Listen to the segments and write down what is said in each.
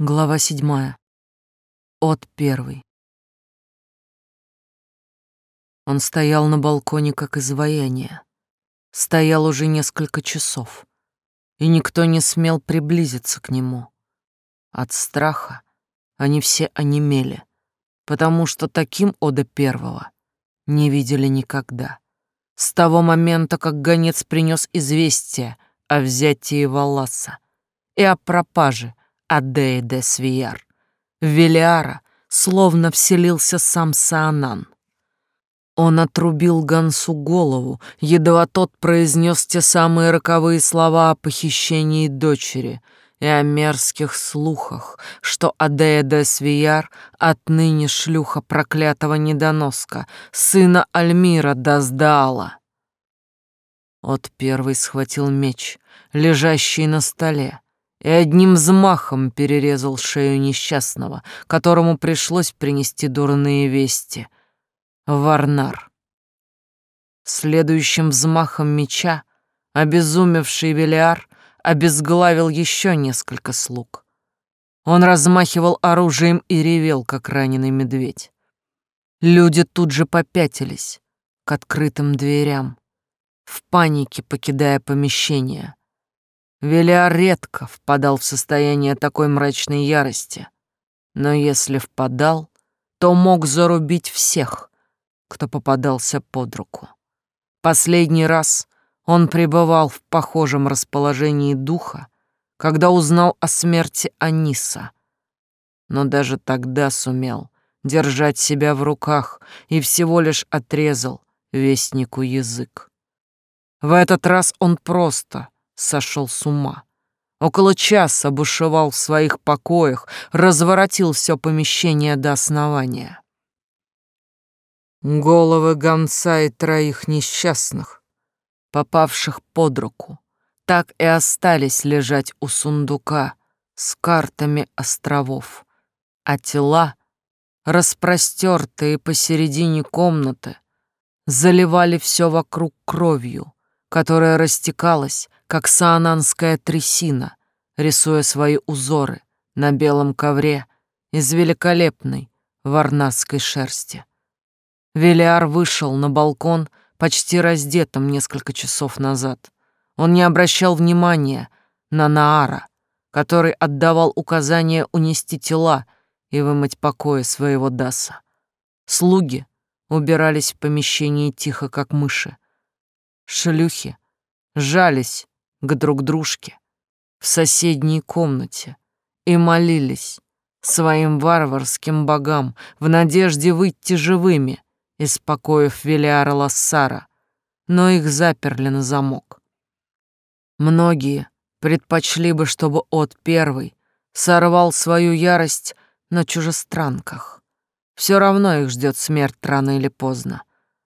Глава седьмая. От первый. Он стоял на балконе как изваяние. Стоял уже несколько часов, и никто не смел приблизиться к нему. От страха они все онемели, потому что таким Ода Первого не видели никогда. С того момента, как гонец принес известие о взятии Валаса и о пропаже Адеи де Свияр. В Велиара словно вселился сам Саанан. Он отрубил Гансу голову, едва тот произнес те самые роковые слова о похищении дочери и о мерзких слухах, что Адея де Свияр отныне шлюха проклятого недоноска, сына Альмира Даздаала. От первый схватил меч, лежащий на столе, и одним взмахом перерезал шею несчастного, которому пришлось принести дурные вести. Варнар. Следующим взмахом меча обезумевший Велиар обезглавил еще несколько слуг. Он размахивал оружием и ревел, как раненый медведь. Люди тут же попятились к открытым дверям, в панике покидая помещение. Велиар редко впадал в состояние такой мрачной ярости, но если впадал, то мог зарубить всех, кто попадался под руку. Последний раз он пребывал в похожем расположении духа, когда узнал о смерти Аниса, но даже тогда сумел держать себя в руках и всего лишь отрезал вестнику язык. В этот раз он просто сошел с ума. Около часа бушевал в своих покоях, разворотил все помещение до основания. Головы гонца и троих несчастных, попавших под руку, так и остались лежать у сундука с картами островов, а тела, распростертые посередине комнаты, заливали все вокруг кровью, которая растекалась, как саананская трясина, рисуя свои узоры на белом ковре из великолепной варнасской шерсти. Велиар вышел на балкон почти раздетым несколько часов назад. Он не обращал внимания на Наара, который отдавал указание унести тела и вымыть покои своего Даса. Слуги убирались в помещении тихо, как мыши. Шлюхи жались к друг дружке в соседней комнате и молились своим варварским богам в надежде выйти живыми из покоев Велиара Лассара, но их заперли на замок. Многие предпочли бы, чтобы от первый сорвал свою ярость на чужестранках. Все равно их ждет смерть рано или поздно.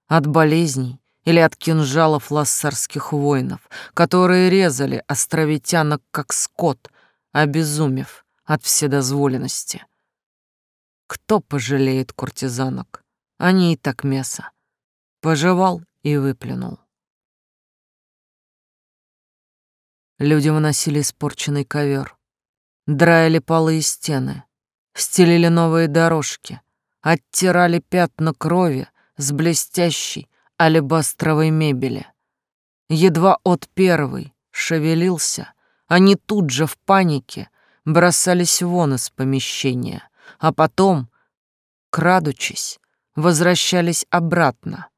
От болезней, или от кинжалов лассарских воинов, которые резали островитянок как скот, обезумев от вседозволенности. Кто пожалеет куртизанок? Они и так мясо. Пожевал и выплюнул. Люди выносили испорченный ковер, драили полы и стены, стелили новые дорожки, оттирали пятна крови с блестящей, алебастровой мебели. Едва от первой шевелился, они тут же в панике бросались вон из помещения, а потом, крадучись, возвращались обратно.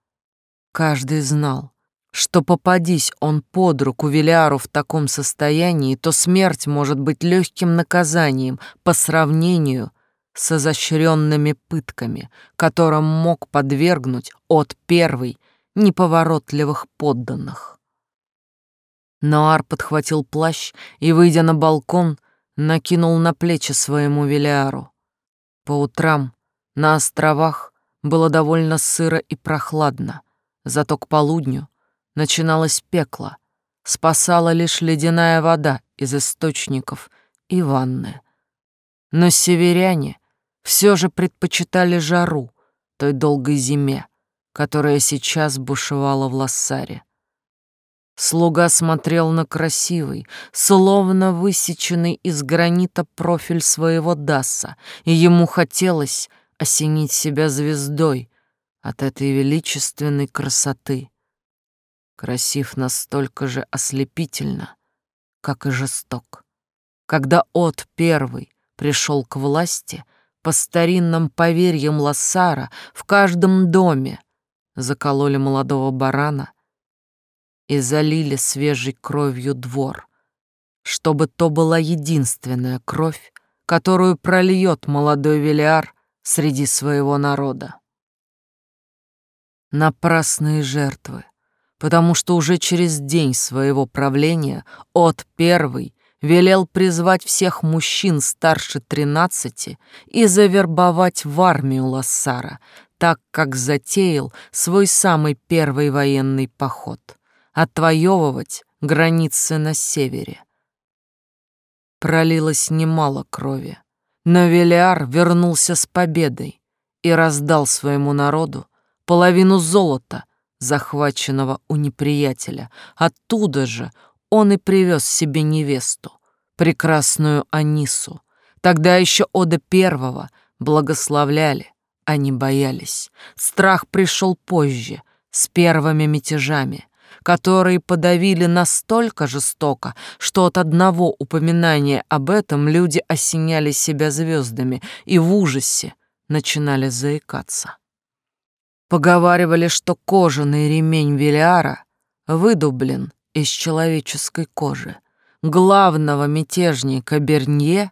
Каждый знал, что попадись он под руку Велиару в таком состоянии, то смерть может быть легким наказанием по сравнению с изощренными пытками, которым мог подвергнуть от первой неповоротливых подданных. Ноар подхватил плащ и, выйдя на балкон, накинул на плечи своему Велиару. По утрам на островах было довольно сыро и прохладно, зато к полудню начиналось пекло, спасала лишь ледяная вода из источников и ванны. Но северяне все же предпочитали жару той долгой зиме, которая сейчас бушевала в Лассаре. Слуга смотрел на красивый, словно высеченный из гранита профиль своего Даса, и ему хотелось осенить себя звездой от этой величественной красоты. Красив настолько же ослепительно, как и жесток. Когда От Первый пришел к власти, по старинным поверьям Лассара в каждом доме закололи молодого барана и залили свежей кровью двор, чтобы то была единственная кровь, которую прольет молодой Велиар среди своего народа. Напрасные жертвы, потому что уже через день своего правления от первый велел призвать всех мужчин старше тринадцати и завербовать в армию Лассара, так как затеял свой самый первый военный поход — отвоевывать границы на севере. Пролилось немало крови, но Велиар вернулся с победой и раздал своему народу половину золота, захваченного у неприятеля. Оттуда же он и привез себе невесту, прекрасную Анису. Тогда еще Ода Первого благословляли, не боялись. Страх пришел позже, с первыми мятежами, которые подавили настолько жестоко, что от одного упоминания об этом люди осеняли себя звездами и в ужасе начинали заикаться. Поговаривали, что кожаный ремень Велиара выдублен из человеческой кожи. Главного мятежника Бернье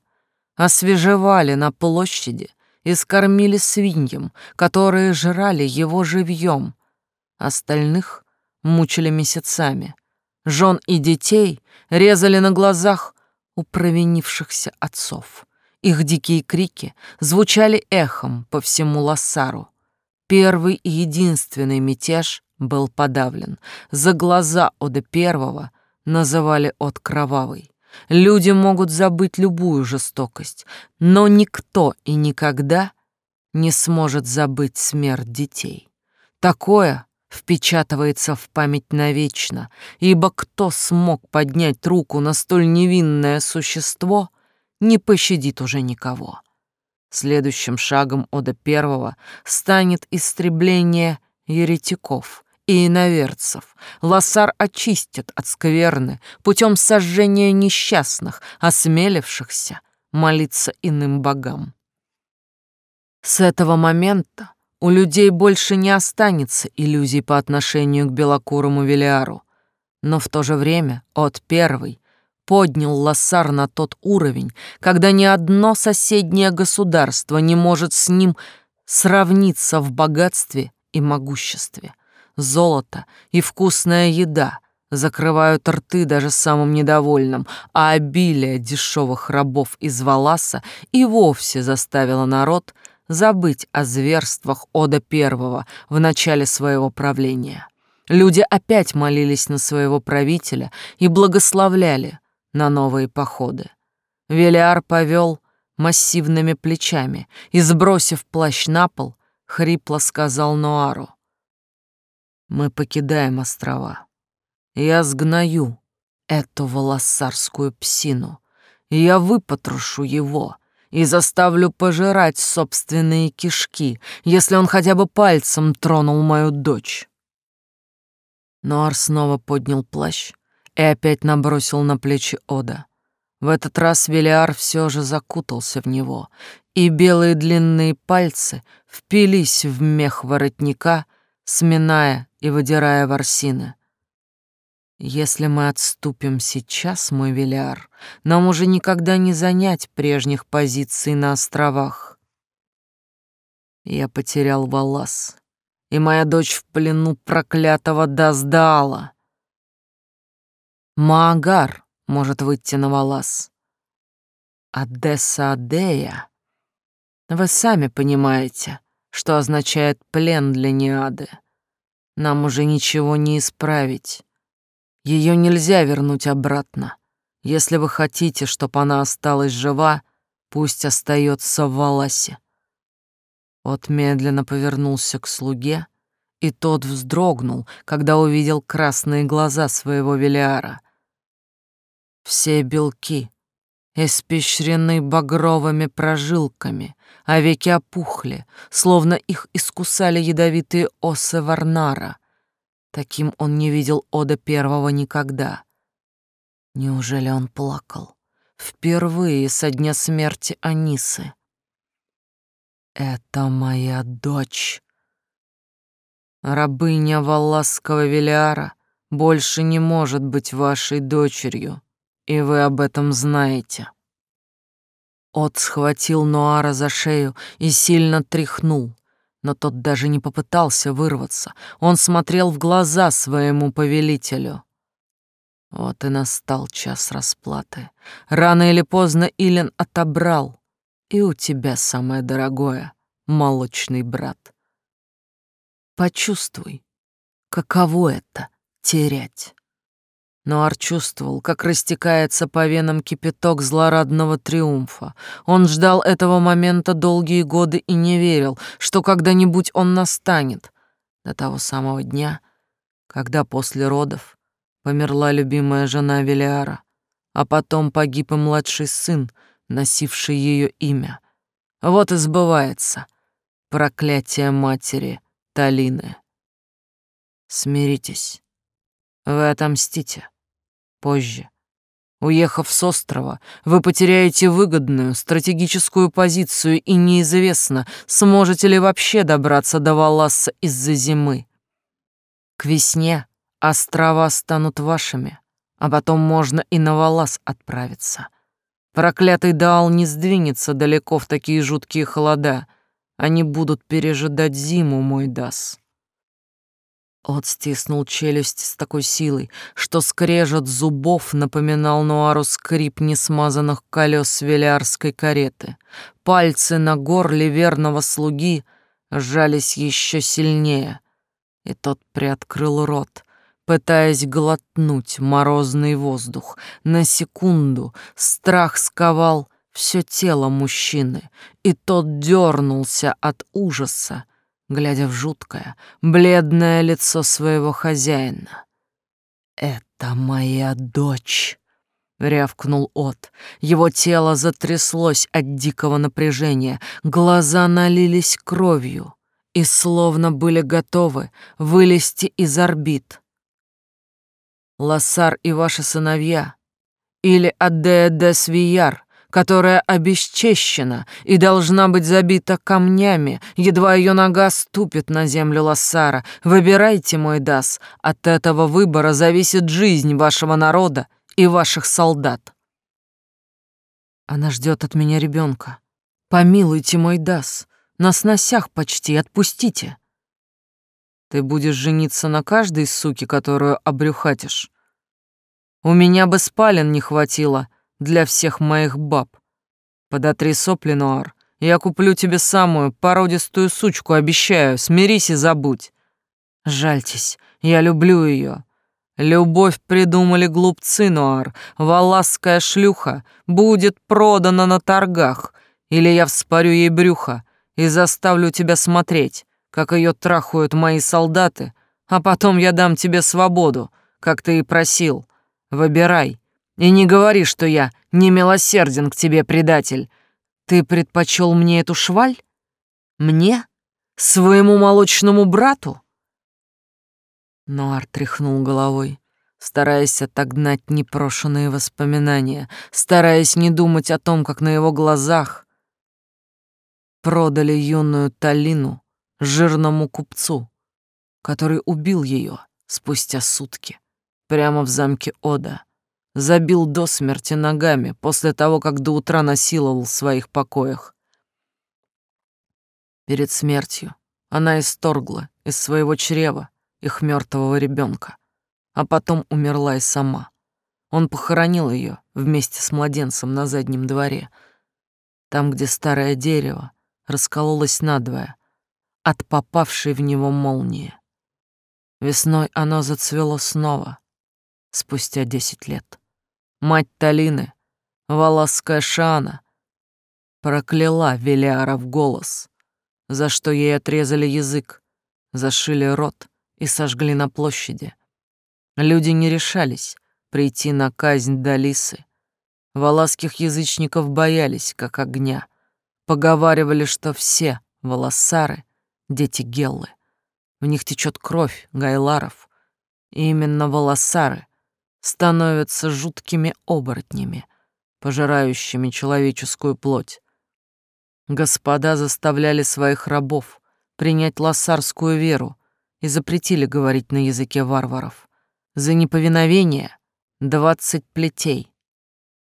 освежевали на площади и скормили свиньям, которые жрали его живьем. Остальных мучили месяцами. Жен и детей резали на глазах у провинившихся отцов. Их дикие крики звучали эхом по всему Лассару. Первый и единственный мятеж был подавлен. За глаза Ода Первого называли от кровавый. Люди могут забыть любую жестокость, но никто и никогда не сможет забыть смерть детей. Такое впечатывается в память навечно, ибо кто смог поднять руку на столь невинное существо, не пощадит уже никого. Следующим шагом Ода Первого станет истребление еретиков и иноверцев. Лассар очистит от скверны путем сожжения несчастных, осмелившихся молиться иным богам. С этого момента у людей больше не останется иллюзий по отношению к белокурому Велиару. Но в то же время от первый поднял Лассар на тот уровень, когда ни одно соседнее государство не может с ним сравниться в богатстве и могуществе. Золото и вкусная еда закрывают рты даже самым недовольным, а обилие дешевых рабов из Валаса и вовсе заставило народ — забыть о зверствах Ода Первого в начале своего правления. Люди опять молились на своего правителя и благословляли на новые походы. Велиар повел массивными плечами и, сбросив плащ на пол, хрипло сказал Нуару. «Мы покидаем острова. Я сгною эту волосарскую псину, я выпотрошу его, и заставлю пожирать собственные кишки, если он хотя бы пальцем тронул мою дочь. Ноар снова поднял плащ и опять набросил на плечи Ода. В этот раз Велиар все же закутался в него, и белые длинные пальцы впились в мех воротника, сминая и выдирая ворсины. Если мы отступим сейчас, мой Велиар, нам уже никогда не занять прежних позиций на островах. Я потерял Валас, и моя дочь в плену проклятого Даздаала. Маагар может выйти на Валас. Адесса Адея. Вы сами понимаете, что означает плен для Неады. Нам уже ничего не исправить. Ее нельзя вернуть обратно. Если вы хотите, чтобы она осталась жива, пусть остается в Валасе. Вот медленно повернулся к слуге и тот вздрогнул, когда увидел красные глаза своего Велиара. Все белки испещрены багровыми прожилками, а веки опухли, словно их искусали ядовитые осы Варнара. Таким он не видел Ода Первого никогда. Неужели он плакал? Впервые со дня смерти Анисы. «Это моя дочь», Рабыня Валласского Велиара больше не может быть вашей дочерью, и вы об этом знаете. От схватил Нуара за шею и сильно тряхнул, но тот даже не попытался вырваться. Он смотрел в глаза своему повелителю. Вот и настал час расплаты. Рано или поздно Илен отобрал, и у тебя самое дорогое — молочный брат. Почувствуй, каково это — терять. Нуар чувствовал, как растекается по венам кипяток злорадного триумфа. Он ждал этого момента долгие годы и не верил, что когда-нибудь он настанет. До того самого дня, когда после родов померла любимая жена Велиара, а потом погиб и младший сын, носивший ее имя. Вот и сбывается проклятие матери — Талины. Смиритесь. Вы отомстите. Позже. Уехав с острова, вы потеряете выгодную стратегическую позицию, и неизвестно, сможете ли вообще добраться до Валасса из-за зимы. К весне острова станут вашими, а потом можно и на Валас отправиться. Проклятый Даал не сдвинется далеко в такие жуткие холода — они будут пережидать зиму, мой Дас. От стиснул челюсть с такой силой, что скрежет зубов напоминал Нуару скрип несмазанных колес велиарской кареты. Пальцы на горле верного слуги сжались еще сильнее, и тот приоткрыл рот, пытаясь глотнуть морозный воздух. На секунду страх сковал все тело мужчины, и тот дернулся от ужаса, глядя в жуткое, бледное лицо своего хозяина. «Это моя дочь!» — рявкнул От. Его тело затряслось от дикого напряжения, глаза налились кровью и словно были готовы вылезти из орбит. Лассар и ваши сыновья, или Адея де Свияр, которая обесчещена и должна быть забита камнями, едва ее нога ступит на землю Лассара. Выбирайте, мой Дас, от этого выбора зависит жизнь вашего народа и ваших солдат. Она ждет от меня ребенка. Помилуйте, мой Дас, на сносях почти, отпустите. Ты будешь жениться на каждой суке, которую обрюхатишь. У меня бы спален не хватило, для всех моих баб. Подотри сопли, Нуар. Я куплю тебе самую породистую сучку, обещаю. Смирись и забудь. Жальтесь, я люблю ее. Любовь придумали глупцы, Нуар. Валасская шлюха будет продана на торгах. Или я вспорю ей брюхо и заставлю тебя смотреть, как ее трахают мои солдаты, а потом я дам тебе свободу, как ты и просил. Выбирай, и не говори, что я не милосерден к тебе, предатель. Ты предпочел мне эту шваль? Мне? Своему молочному брату?» Нуар тряхнул головой, стараясь отогнать непрошенные воспоминания, стараясь не думать о том, как на его глазах продали юную Талину жирному купцу, который убил ее спустя сутки прямо в замке Ода забил до смерти ногами после того, как до утра насиловал в своих покоях. Перед смертью она исторгла из своего чрева их мертвого ребенка, а потом умерла и сама. Он похоронил ее вместе с младенцем на заднем дворе, там, где старое дерево раскололось надвое от попавшей в него молнии. Весной оно зацвело снова, спустя десять лет. Мать Талины, Валасская Шана, прокляла Велиара в голос, за что ей отрезали язык, зашили рот и сожгли на площади. Люди не решались прийти на казнь Далисы. Валасских язычников боялись, как огня. Поговаривали, что все волосары — дети Геллы. В них течет кровь гайларов. И именно волосары становятся жуткими оборотнями, пожирающими человеческую плоть. Господа заставляли своих рабов принять лассарскую веру и запретили говорить на языке варваров. За неповиновение — двадцать плетей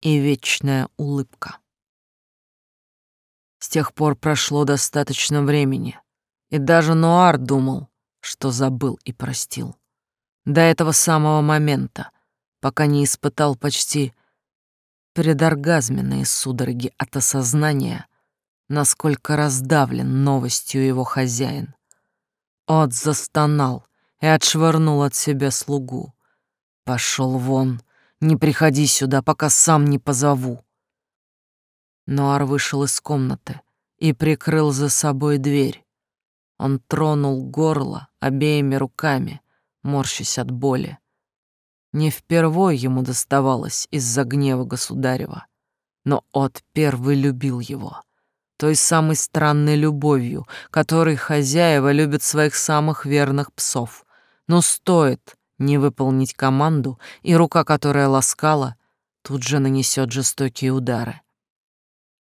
и вечная улыбка. С тех пор прошло достаточно времени, и даже Нуар думал, что забыл и простил. До этого самого момента, пока не испытал почти предоргазменные судороги от осознания, насколько раздавлен новостью его хозяин. От застонал и отшвырнул от себя слугу. Пошел вон, не приходи сюда, пока сам не позову. Нуар вышел из комнаты и прикрыл за собой дверь. Он тронул горло обеими руками, морщась от боли. Не впервой ему доставалось из-за гнева государева, но от первый любил его той самой странной любовью, которой хозяева любят своих самых верных псов. Но стоит не выполнить команду, и рука, которая ласкала, тут же нанесет жестокие удары.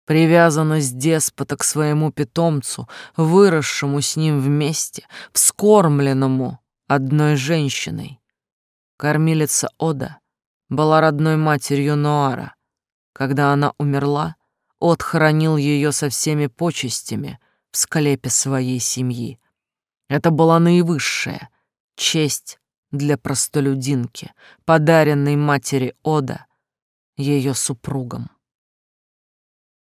Привязанность деспота к своему питомцу, выросшему с ним вместе, вскормленному одной женщиной. Кормилица Ода была родной матерью Ноара. Когда она умерла, отхоронил ее со всеми почестями в склепе своей семьи. Это была наивысшая честь для простолюдинки, подаренной матери Ода ее супругом.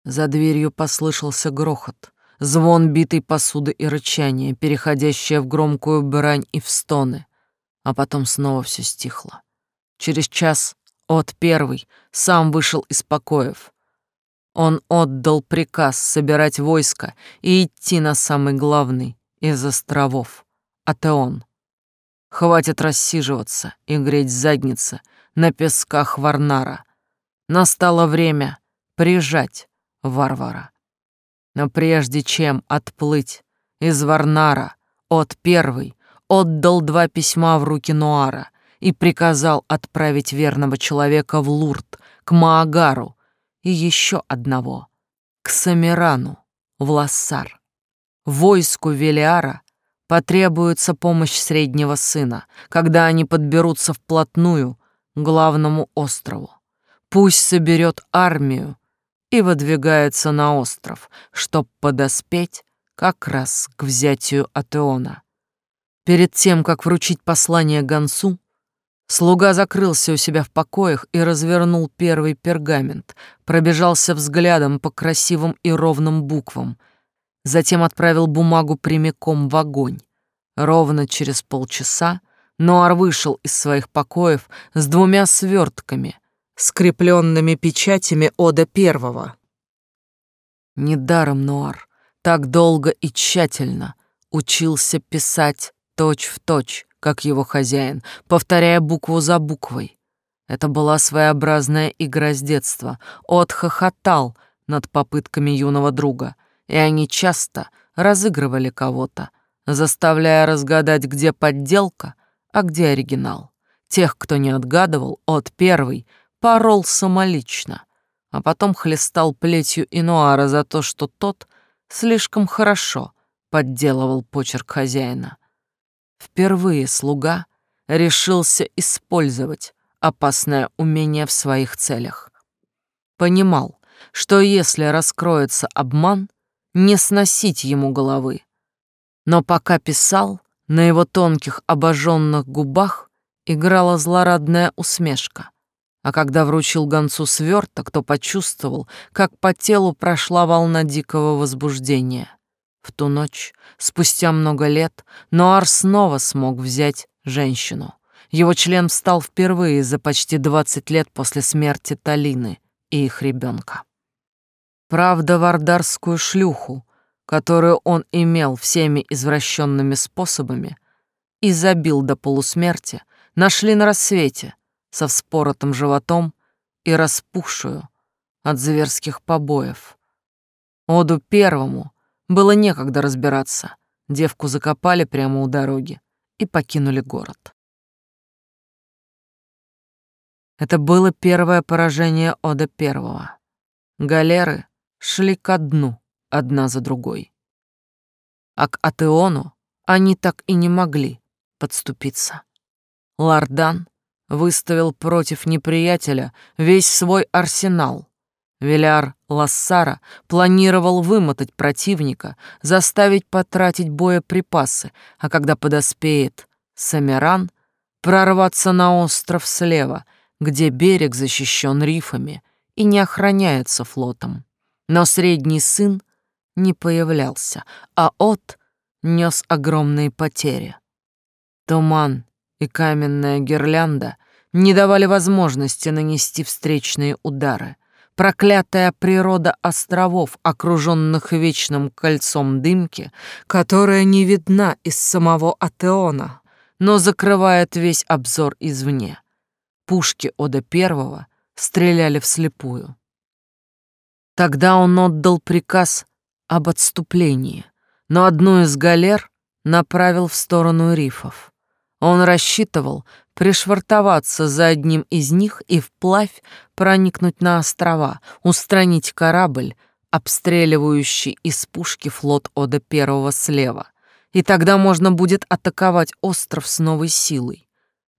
За дверью послышался грохот, звон битой посуды и рычание, переходящее в громкую брань и в стоны, а потом снова все стихло. Через час от первый сам вышел из покоев, он отдал приказ собирать войско и идти на самый главный из островов — Атеон. Хватит рассиживаться и греть задницы на песках Варнара. Настало время прижать варвара. Но прежде чем отплыть из Варнара, от первый отдал два письма в руки Нуара и приказал отправить верного человека в Лурд, к Маагару, и еще одного — к Самирану, в Лассар. Войску Велиара потребуется помощь среднего сына, когда они подберутся вплотную к главному острову. Пусть соберет армию и выдвигается на остров, чтоб подоспеть как раз к взятию Атеона. Перед тем, как вручить послание гонцу, Слуга закрылся у себя в покоях и развернул первый пергамент, пробежался взглядом по красивым и ровным буквам, затем отправил бумагу прямиком в огонь. Ровно через полчаса Нуар вышел из своих покоев с двумя свертками, скрепленными печатями Ода Первого. Недаром Нуар так долго и тщательно учился писать точь-в-точь, точь, как его хозяин, повторяя букву за буквой. Это была своеобразная игра с детства. От хохотал над попытками юного друга, и они часто разыгрывали кого-то, заставляя разгадать, где подделка, а где оригинал. Тех, кто не отгадывал, от первый порол самолично, а потом хлестал плетью Инуара за то, что тот слишком хорошо подделывал почерк хозяина. Впервые слуга решился использовать опасное умение в своих целях. Понимал, что если раскроется обман, не сносить ему головы. Но пока писал, на его тонких обожженных губах играла злорадная усмешка. А когда вручил гонцу сверток, то почувствовал, как по телу прошла волна дикого возбуждения. В ту ночь, спустя много лет, Ноар снова смог взять женщину. Его член встал впервые за почти 20 лет после смерти Талины и их ребенка. Правда, вардарскую шлюху, которую он имел всеми извращенными способами, и забил до полусмерти, нашли на рассвете со вспоротым животом и распухшую от зверских побоев. Оду первому было некогда разбираться. Девку закопали прямо у дороги и покинули город. Это было первое поражение Ода Первого. Галеры шли ко дну, одна за другой. А к Атеону они так и не могли подступиться. Лардан выставил против неприятеля весь свой арсенал. Веляр Лассара планировал вымотать противника, заставить потратить боеприпасы, а когда подоспеет Самиран, прорваться на остров слева, где берег защищен рифами и не охраняется флотом. Но средний сын не появлялся, а От нес огромные потери. Туман и каменная гирлянда не давали возможности нанести встречные удары. Проклятая природа островов, окруженных вечным кольцом дымки, которая не видна из самого Атеона, но закрывает весь обзор извне. Пушки Ода Первого стреляли вслепую. Тогда он отдал приказ об отступлении, но одну из галер направил в сторону рифов. Он рассчитывал пришвартоваться за одним из них и вплавь проникнуть на острова, устранить корабль, обстреливающий из пушки флот Ода Первого слева. И тогда можно будет атаковать остров с новой силой.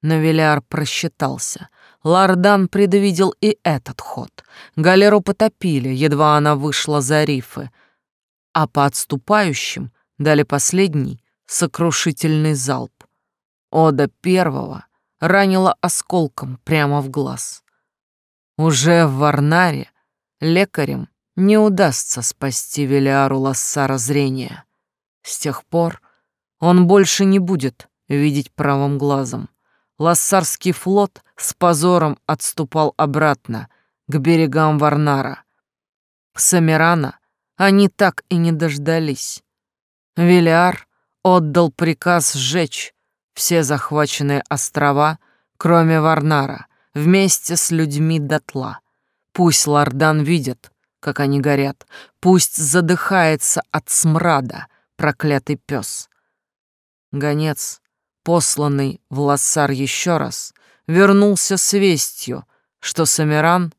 Но Велиар просчитался. Лардан предвидел и этот ход. Галеру потопили, едва она вышла за рифы, а по отступающим дали последний сокрушительный залп. Ода первого ранила осколком прямо в глаз. Уже в Варнаре лекарям не удастся спасти Велиару Лассара зрения. С тех пор он больше не будет видеть правым глазом. Лассарский флот с позором отступал обратно к берегам Варнара. Самирана они так и не дождались. Велиар отдал приказ сжечь все захваченные острова, кроме Варнара, вместе с людьми дотла. Пусть Лардан видит, как они горят, пусть задыхается от смрада проклятый пес. Гонец, посланный в Лассар еще раз, вернулся с вестью, что Самиран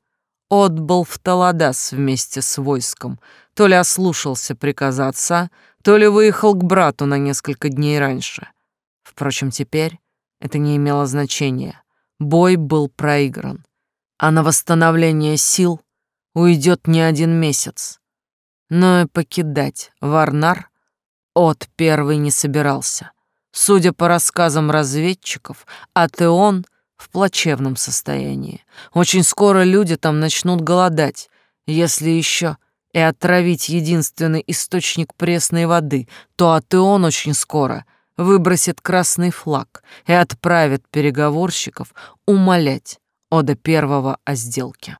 отбыл в Таладас вместе с войском, то ли ослушался приказа отца, то ли выехал к брату на несколько дней раньше — Впрочем, теперь это не имело значения. Бой был проигран, а на восстановление сил уйдет не один месяц. Но и покидать Варнар от первый не собирался. Судя по рассказам разведчиков, Атеон в плачевном состоянии. Очень скоро люди там начнут голодать, если еще и отравить единственный источник пресной воды, то Атеон очень скоро выбросит красный флаг и отправит переговорщиков умолять Ода Первого о сделке.